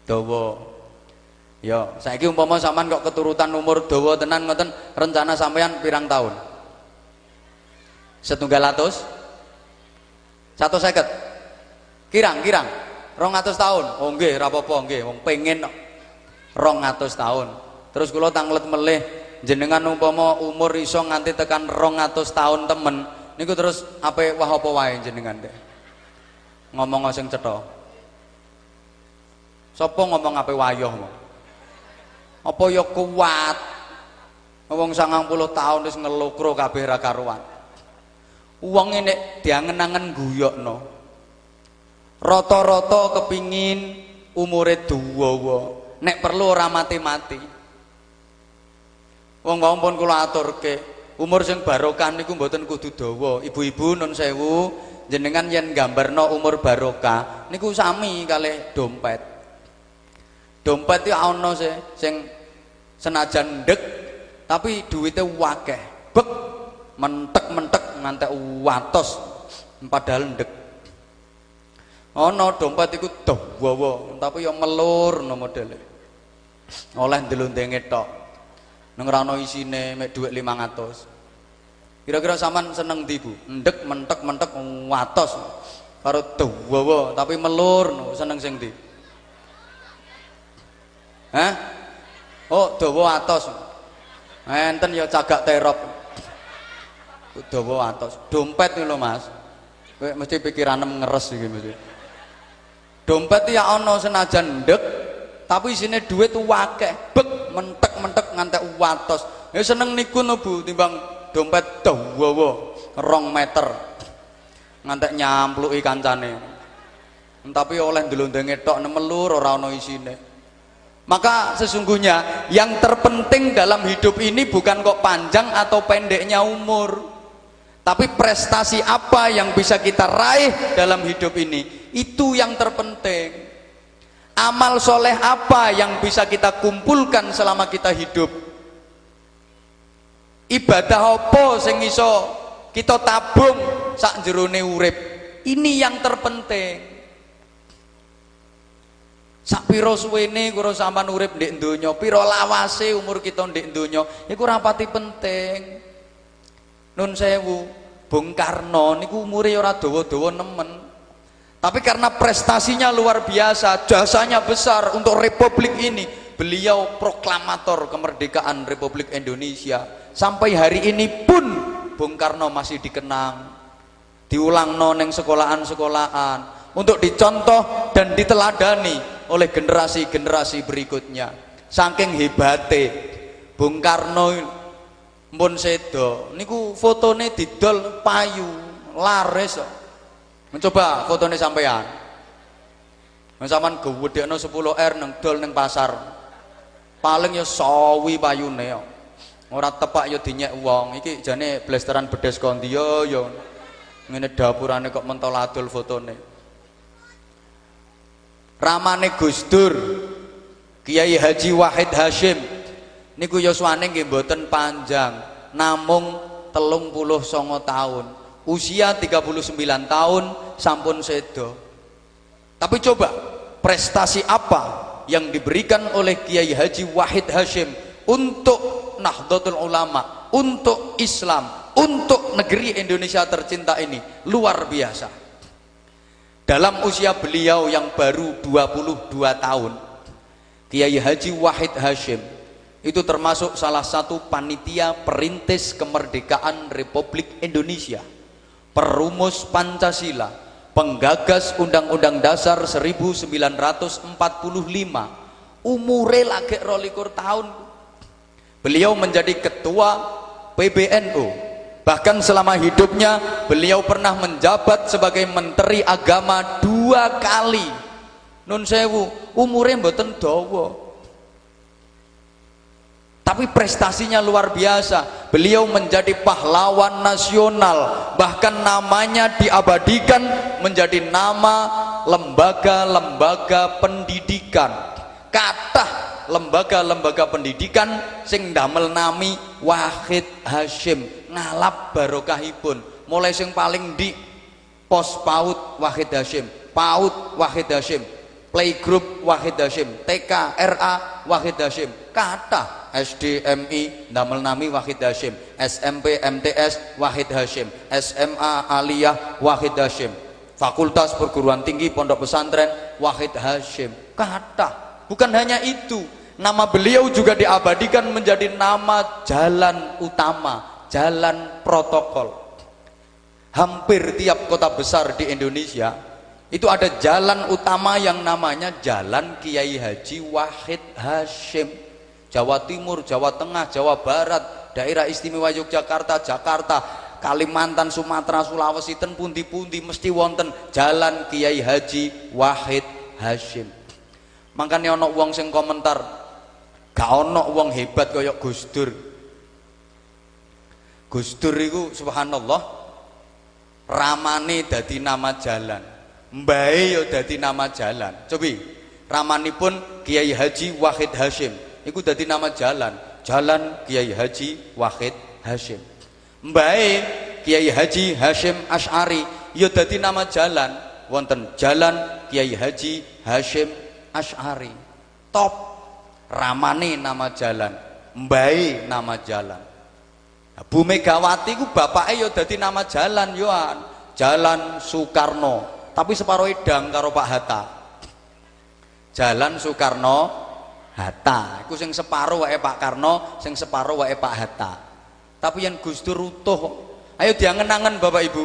A: dawa Ya, saiki umpama sampean kok keturutan umur dawa tenan ngoten, rencana sampean pirang tahun? Setunggal atus? Satu seket? Kirang, kirang. Rong atus tahun? Oh nggih, rapopo nggih, wong pengen rong atus tahun. Terus kula tanglet melih jenengan umpama umur iso nganti tekan rong atus tahun temen, niku terus apa wah apa wae jenengan deh. Ngomong sing cetha. Sopo ngomong apa wayoh? Apa ya kuat? Wong 90 tahun wis ngelokro kabeh ra karuan. Wong nek diangen-angen guyokno. Rata-rata kepingin umure dawa. Nek perlu ora mati-mati. Wong pun kula aturke, umur sing barokah niku mboten kudu dawa. Ibu-ibu nun sewu, jenengan yen gambarno umur barokah niku sami kalih dompet. Dompet iki ana sing senajan ndek tapi duitnya wakeh bek mentek-mentek ngantek watos padahal ndek ana dompet iku dawa tapi yang melur no modele oleh ndelondenge tok nang ora ana isine mek dhuwit 500 kira-kira sampean seneng ndi Bu ndek mentek-mentek watos karo dawa tapi melur no seneng sing ndi Hah? Oh, dawa atos. Enten ya cagak terop. Dawa atos. Dompet lho Mas. Kowe mesti pikiran ngeres iki mesti. Dompet ya ana senajan ndek, tapi isine duit akeh. Bek mentek-mentek ngantek watos. Ya seneng niku no Bu timbang dompet dawa rong meter. Ngantek nyampluki kancane. Tapi oleh ndelondenge tok nemelur ora ana isine. Maka sesungguhnya yang terpenting dalam hidup ini bukan kok panjang atau pendeknya umur. Tapi prestasi apa yang bisa kita raih dalam hidup ini, itu yang terpenting. Amal soleh apa yang bisa kita kumpulkan selama kita hidup. Ibadah apa sing iso kita tabung sak jerone urip. Ini yang terpenting. Sak pira suwene karo sampean urip ndek donya, pira lawase umur kita ndek donya, iku rapati penting. Nun sewu, Bung Karno niku umure ora dawa-dawa nemen. Tapi karena prestasinya luar biasa, jasanya besar untuk republik ini, beliau proklamator kemerdekaan Republik Indonesia. Sampai hari ini pun Bung Karno masih dikenang. Diulang noneng sekolahan-sekolahan untuk dicontoh dan diteladani oleh generasi-generasi berikutnya. Saking hebate Bung Karno pun sedo niku fotone didol payu laris mencoba fotone sampean. Sampean gewedekno 10 R nang dol nang pasar. Paling ya sawi payune ya ora tepak ya dinyek wong. Iki jane blasteran bedes kondi yo yo. Ngene dapurane kok mentol adol fotone. Ramane Gus Dur Kiai Haji Wahid Hashim. Niku yuswane nggih mboten panjang namung telung puluh songo tahun usia 39 tahun sampun sedo. Tapi coba prestasi apa yang diberikan oleh Kiai Haji Wahid Hashim untuk Nahdlatul Ulama untuk Islam untuk negeri Indonesia tercinta ini? Luar biasa. Dalam usia beliau yang baru 22 tahun Kiai Haji Wahid Hashim itu termasuk salah satu panitia perintis kemerdekaan Republik Indonesia perumus Pancasila penggagas Undang-Undang Dasar 1945 umure lagi rolikur tahun beliau menjadi ketua PBNU Bahkan selama hidupnya beliau pernah menjabat sebagai menteri agama dua kali. Nun sewu, umurnya mboten dawa. Tapi prestasinya luar biasa. Beliau menjadi pahlawan nasional, bahkan namanya diabadikan menjadi nama lembaga-lembaga pendidikan. Kata lembaga-lembaga pendidikan sing damel nami Wahid Hashim ngalap barokahipun mulai sing paling di pos PAUD Wahid Hashim PAUD Wahid Hashim playgroup Wahid Hashim TK RA Wahid Hashim kata SDMI damel nami Wahid Hashim SMP MTS Wahid Hashim SMA Aliyah Wahid Hashim Fakultas Perguruan Tinggi Pondok Pesantren Wahid Hashim kata bukan hanya itu nama beliau juga diabadikan menjadi nama jalan utama, jalan protokol. Hampir tiap kota besar di Indonesia itu ada jalan utama yang namanya Jalan Kiai Haji Wahid Hashim. Jawa Timur, Jawa Tengah, Jawa Barat, daerah istimewa Yogyakarta, Jakarta, Kalimantan, Sumatera, Sulawesi, ten pundi-pundi mesti wonten jalan Kiai Haji Wahid Hashim. Makanya ono wong sing komentar, gak ono wong hebat kaya Gus Dur. Gus Dur itu subhanallah ramane dadi nama jalan. Mbae yo dadi nama jalan. Cobi ramanipun Kiai Haji Wahid Hashim iku dadi nama jalan. Jalan Kiai Haji Wahid Hashim. Mbae Kiai Haji Hashim Ash'ari ya dadi nama jalan. Wonten Jalan Kiai Haji Hashim Ash'ari. Top. Ramane nama jalan. Mbae nama jalan. Nah, Bu Megawati ku bapaknya ya dadi nama jalan yoan. Jalan Soekarno. Tapi separuh idang karo Pak Hatta. Jalan Soekarno Hatta. Iku sing separo wae Pak Karno, sing separo wae Pak Hatta. Tapi yang Gus Dur utuh. Ayo diangen-angen Bapak Ibu.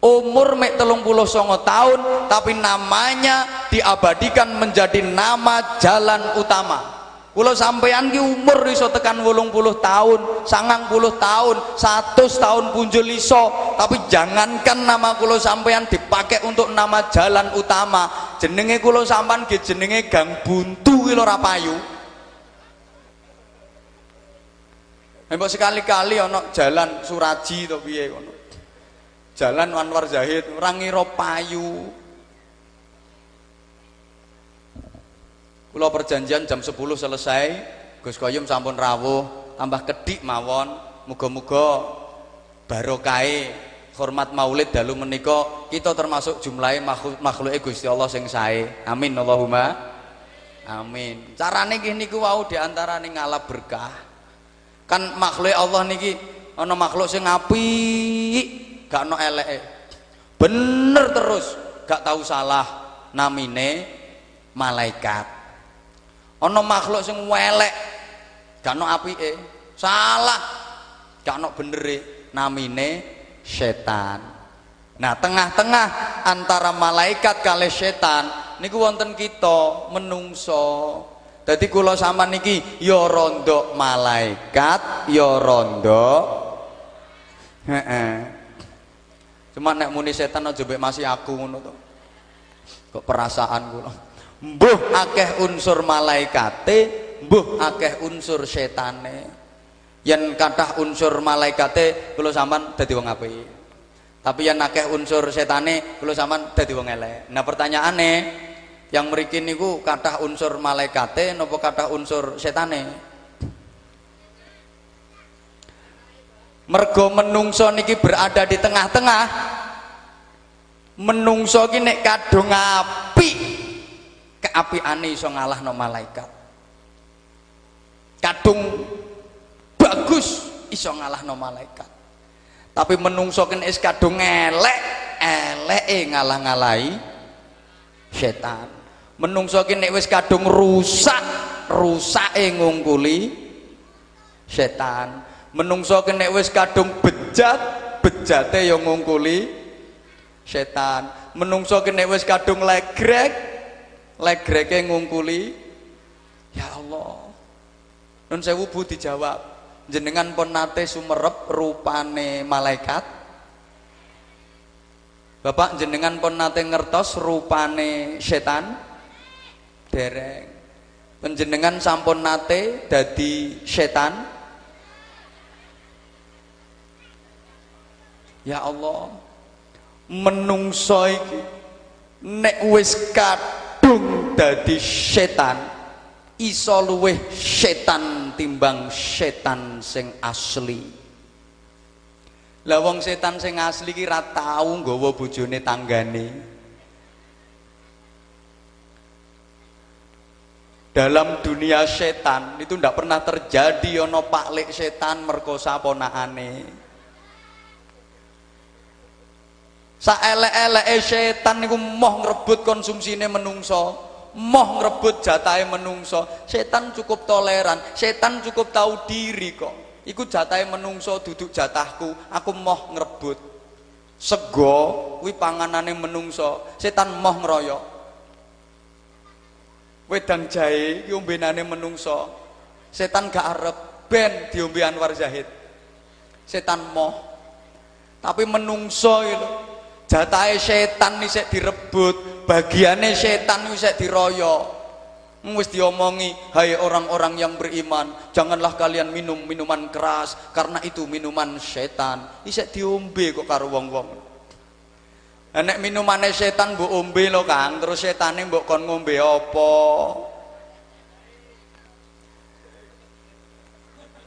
A: Umur mek telung puluh songo tahun, tapi namanya diabadikan menjadi nama jalan utama. Kulo sampean ki umur iso tekan puluh tahun, sangang puluh tahun, satu tahun punjul iso, tapi jangankan nama kulo sampean dipakai untuk nama jalan utama. Jenenge kulo sampean ki jenenge Gang Buntu ki lho payu. Mbok sekali-kali ana jalan Suraji to piye ngono. Jalan Anwar Zahid ora ngira payu. Kula perjanjian jam 10 selesai, Gus Koyum sampun rawuh, tambah kedik mawon. Muga-muga barokai hormat Maulid dalu menika kita termasuk jumlahe makhluk makhluke Gusti Allah sing sae. Amin Allahumma. Amin. Carane nggih niku wau diantarane ngalap berkah. Kan makhluk Allah niki ana makhluk sing apik, gak ono eleke. Bener terus, gak tahu salah. Namine malaikat ana makhluk sing welek. Gak ono apike. Salah. Gak ono benere. Namine setan. Nah tengah-tengah antara malaikat kali setan niku wonten kita menungso. Dadi kula sama niki ya rondo malaikat ya rondo. Cuma nek muni setan aja masih aku ngono kok perasaan kula mbuh akeh unsur malaikate mbuh akeh unsur setane. Yen kathah unsur malaikate kula sampean dadi wong apik. Tapi yen akeh unsur setane kula sampean dadi wong elek. Nah pertanyaane yang mriki niku kathah unsur malaikate napa kathah unsur setane? Mergo menungso niki berada di tengah-tengah menungso ki nek kadung apik keapiane iso ngalahno malaikat. Kadung bagus iso ngalahno malaikat. Tapi menungso kene is kadung elek eleke ngalah-ngalahi setan. Menungso kene wis kadung rusak rusake ngungkuli setan. Menungso kene wis kadung bejat bejate yang ngungkuli setan. Menungso kene wis kadung legrek legreke ngungkuli ya Allah nun sewu bu dijawab jenengan pun nate sumerep rupane malaikat? Bapak jenengan pun nate ngertos rupane setan? Dereng. Penjenengan sampun nate dadi setan? Ya Allah menungso iki nek wis kadung dadi setan iso luweh setan timbang setan sing asli. Lah wong setan sing asli ki ra tau nggawa bojone tanggane. Dalam dunia setan itu ndak pernah terjadi ono paklik setan merkosa ponakane saelek-eleke setan niku moh ngrebut konsumsine menungso moh ngrebut jatahe menungso setan cukup toleran setan cukup tahu diri kok. Iku jatahe menungso duduk jatahku aku moh ngrebut. Sego kuwi panganane menungso setan moh ngeroyok wedang jahe iki ombenane menungso setan gak arep ben diombe Anwar Zahid. Setan moh. Tapi menungso itu jatahe setan nih direbut bagiannya setan nih diroyok Wis diomongi, hai orang-orang yang beriman, janganlah kalian minum minuman keras karena itu minuman setan. Isek diombe kok karo wong-wong. Nek minumane setan mbok ombe lo Kang, terus setane mbok kon ngombe apa?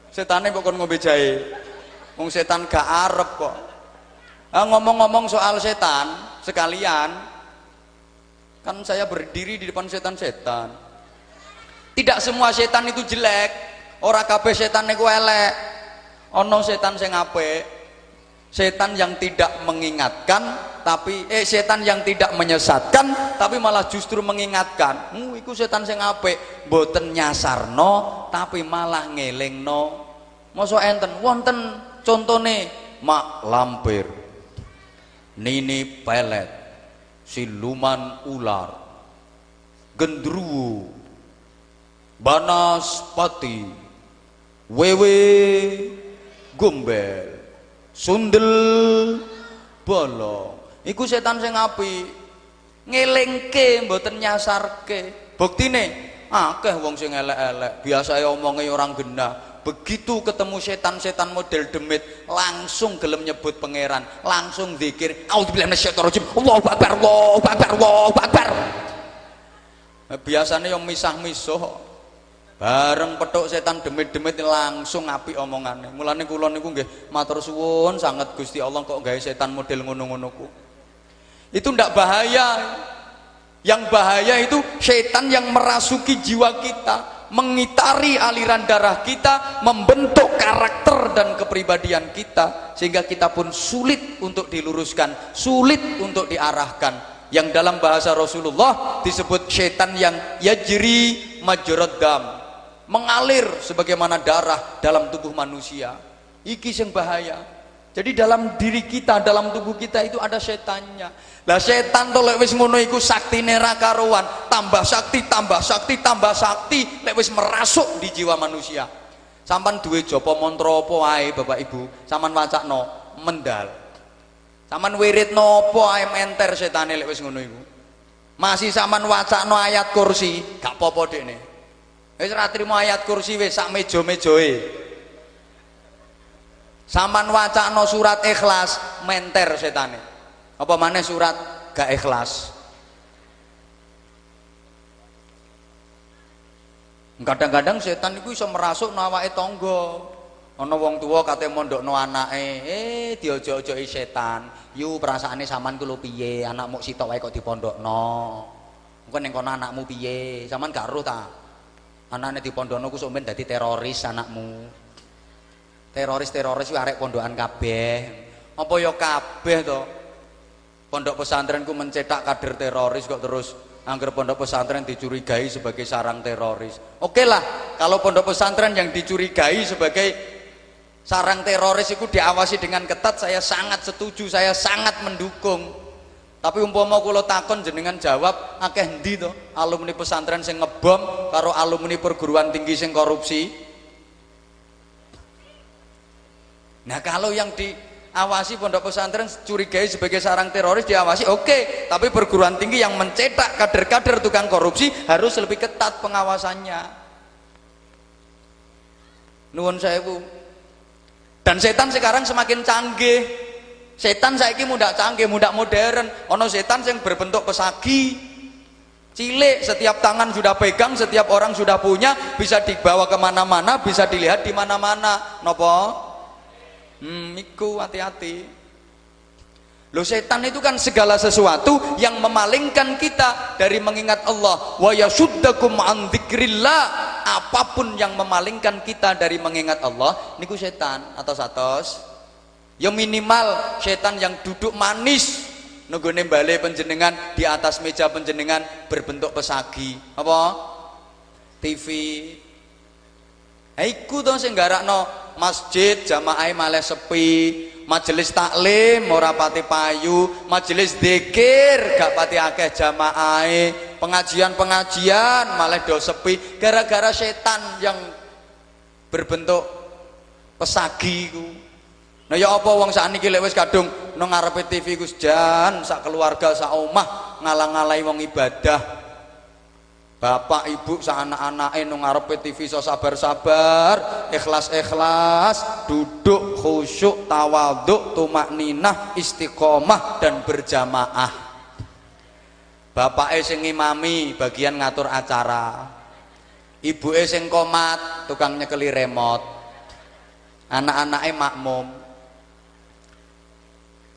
A: Setane mbok kon ngombe jahe. Wong setan gak arep kok. Ah, ngomong-ngomong soal setan, sekalian kan saya berdiri di depan setan-setan. Tidak semua setan itu jelek. Ora kabeh setan niku elek. Ono setan sing apik. Setan yang tidak mengingatkan tapi eh setan yang tidak menyesatkan tapi malah justru mengingatkan. Hmm, iku setan sing apik, mboten nyasarno tapi malah ngelingno. Mosok enten wonten contone mak lampir. Nini pelet, siluman ular, gendruwo, Banaspati Wewe Gombel Sundel Bolong Iku setan sing api ngelingke mboten nyasarke. Buktine akeh wong sing elek-elek. Biasa omonge orang genah begitu ketemu setan-setan model demit langsung gelem nyebut pangeran langsung zikir auzubillahi minasyaitonir Allahu akbar Allahu akbar Allahu akbar biasanya yang misah-misuh Bareng petuk setan demit-demit langsung api omongannya. Mulane kula niku nggih matur suwun sangat Gusti Allah kok gawe setan model ngono-ngono ku. Itu ndak bahaya. Yang bahaya itu setan yang merasuki jiwa kita, mengitari aliran darah kita, membentuk karakter dan kepribadian kita sehingga kita pun sulit untuk diluruskan, sulit untuk diarahkan. Yang dalam bahasa Rasulullah disebut setan yang yajri majrad mengalir sebagaimana darah dalam tubuh manusia iki yang bahaya jadi dalam diri kita dalam tubuh kita itu ada setannya. Lah setan to lek wis ngono iku saktine ra karuan. Tambah sakti tambah sakti tambah sakti lek wis merasuk di jiwa manusia. Sampan duwe japa mantra apa wae Bapak Ibu? Sampan wacakno mendal. Sampan wiridno apa ae menter setane lek wis ngono iku. Masih sampan wacakno ayat kursi gak apa-apa dekne Wis ora trimo ayat kursi wis sak meja-mejoe. Saman wacana surat ikhlas menter setane. Apa maneh surat gak ikhlas. Kadang-kadang setan itu bisa merasuk nawake tangga. Ana wong tuwa kate mondokno anake, eh diojo-ojoki setan. Yu perasaane sampean ku lho piye? Anakmu sitok wae kok dipondokno. Engko ning kono anakmu piye? Sampean gak ero ta? anaknya di pondono ku sampean dadi teroris anakmu teroris-teroris ku arek pondokan kabeh. Apa ya kabeh to? Pondok pesantren ku mencetak kader teroris kok terus angger pondok pesantren dicurigai sebagai sarang teroris. Oke lah kalau pondok pesantren yang dicurigai sebagai sarang teroris itu diawasi dengan ketat saya sangat setuju saya sangat mendukung. Tapi umpama kula takon jenengan jawab akeh endi to? Alumni pesantren sing ngebom karo alumni perguruan tinggi sing korupsi? Nah, kalau yang diawasi pondok pesantren curigai sebagai sarang teroris diawasi oke, okay. tapi perguruan tinggi yang mencetak kader-kader tukang korupsi harus lebih ketat pengawasannya. Nuwun bu. Dan setan sekarang semakin canggih Setan saiki muda canggih, muda modern. Ono setan yang berbentuk pesagi. Cilik, setiap tangan sudah pegang, setiap orang sudah punya, bisa dibawa ke mana-mana, bisa dilihat di mana-mana. Nopo? Hmm, iku hati-hati. Loh setan itu kan segala sesuatu yang memalingkan kita dari mengingat Allah. Wa yasuddakum an. Apa pun yang memalingkan kita dari mengingat Allah, niku setan atau satos ya minimal setan yang duduk manis nunggune balik penjenengan di atas meja penjenengan berbentuk pesagi apa TV Iku to sing garakno masjid jamaah malah sepi majelis taklim ora pati payu majelis zikir gak pati akeh jamaah pengajian-pengajian malah do sepi gara-gara setan yang berbentuk pesagi ku. Nah ya apa wong sakniki lek wis kadung nang ngarepe TV ku jan sak keluarga sak omah ngalang-alai wong ibadah. Bapak ibu sak anak-anake nang TV so sabar-sabar, ikhlas-ikhlas, duduk khusyuk, tawaduk, tumak ninah, istiqomah dan berjamaah. Bapak sing ngimami bagian ngatur acara. Ibu sing komat, tukang nyekeli remote. Anak-anake makmum.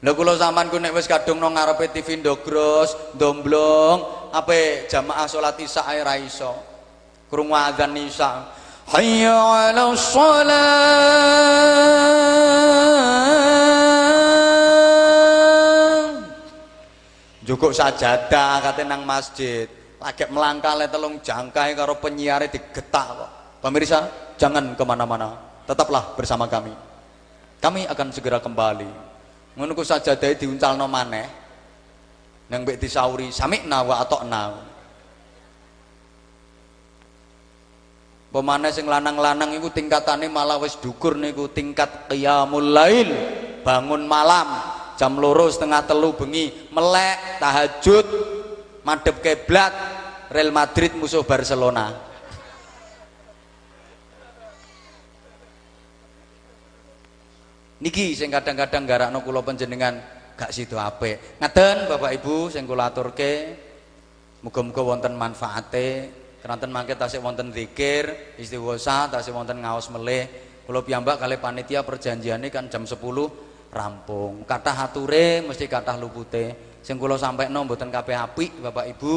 A: Lha kula sampean ku nek wis kadung nang ngarepe TV ndogros, ndomblong, ape jamaah salat Isya ae ra iso. Krungu adzan Isya. Hayya 'alas shalah. Jukuk sajadah kate nang masjid. Lagi melangkah le telung jangkai karo penyiare digetak kok. Pemirsa, jangan ke mana-mana. Tetaplah bersama kami. Kami akan segera kembali ngono ku sajadahe diuncalno maneh nang mbek disauri sami'na wa atokna Pemane sing lanang-lanang iku tingkatane malah wis dukur niku tingkat qiyamul lail, bangun malam jam loro setengah telu bengi, melek tahajud, madep kiblat Real Madrid musuh Barcelona. Niki sing kadang-kadang garakno kula panjenengan gak sido apik. Ngaten Bapak Ibu sing kula aturke muga-muga wonten manfaate. Keranten mangke tasih wonten zikir, istighosa, tasih wonten ngaos melih. Kula piyambak kali panitia perjanjiane kan jam 10 rampung. Kathah ature mesti kathah lupute. Sing kula sampekno mboten kabeh apik Bapak Ibu,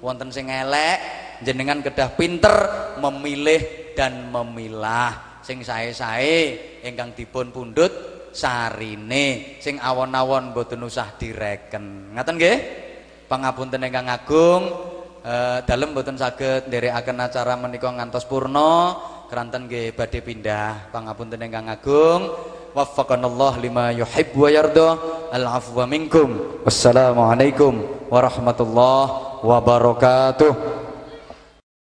A: wonten sing elek, jenengan kedah pinter memilih dan memilah sing sae-sae ingkang dipun pundhut sarine sing awon-awon mboten usah direken. Ngaten nggih? Pangapunten ingkang agung eh, dalem mboten saged nderekaken acara menika ngantos purna. Keranten nggih badhe pindah. Pangapunten ingkang agung waffaqanallah lima yuhib wa yarda. Al afwa minkum. Wassalamualaikum warahmatullahi wabarakatuh